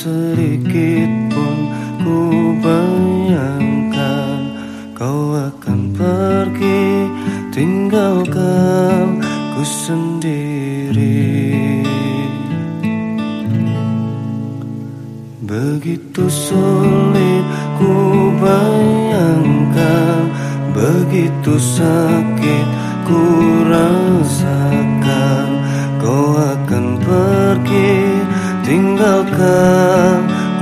sedikit pun ku bayangkan kau akan pergi. Tinggalkan ku sendiri. Begitu sulit ku bayangkan begitu sakit ku rasakan. Kau akan pergi tinggalkan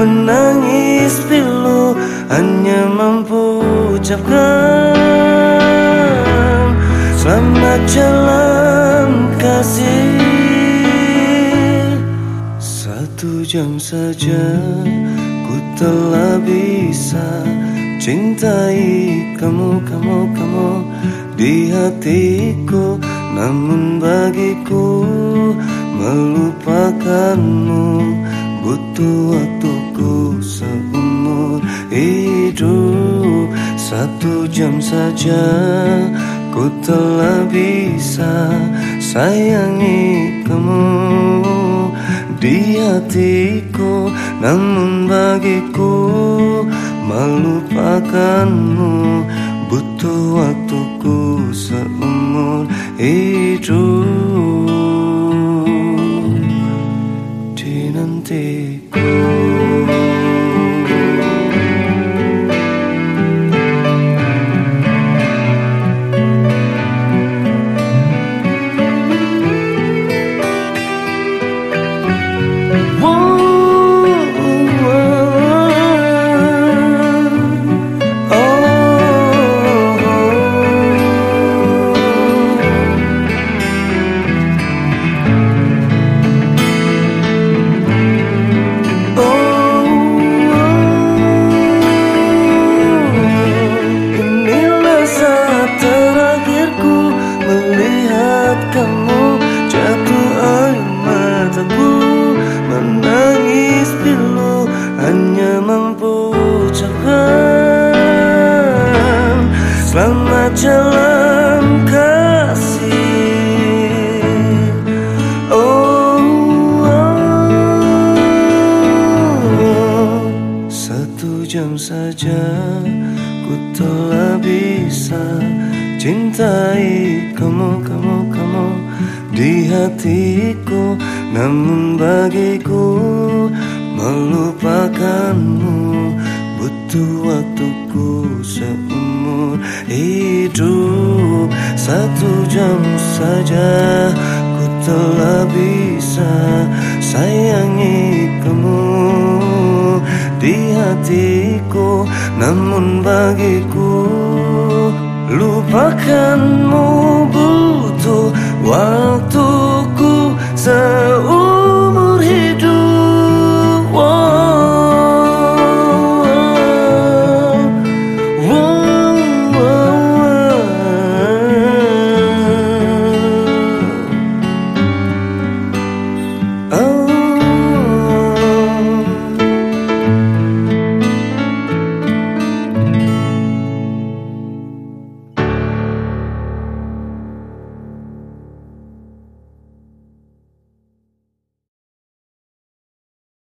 Menangis pilu Hanya mampu ucapkan Selamat jalan kasih. Satu jam saja Ku telah bisa Cintai kamu, kamu, kamu Di hatiku. Namun bagiku Melupakanmu Butuh waktuku Satu jam saja Ku telah bisa sayangi kamu. Di hatiku Namun bagiku melupakanmu. Butuh waktuku Ucapkan Selamat jalan kasih oh, oh. Satu jam saja Ku telah bisa Cintai kamu, kamu, kamu Di hatiku Namun bagiku Melupakanmu. Butuh waktuku seumur hidup. Satu jam saja Ku telah bisa Sayangi kamu. Di hatiku Namun bagiku Lupakanmu. Waktu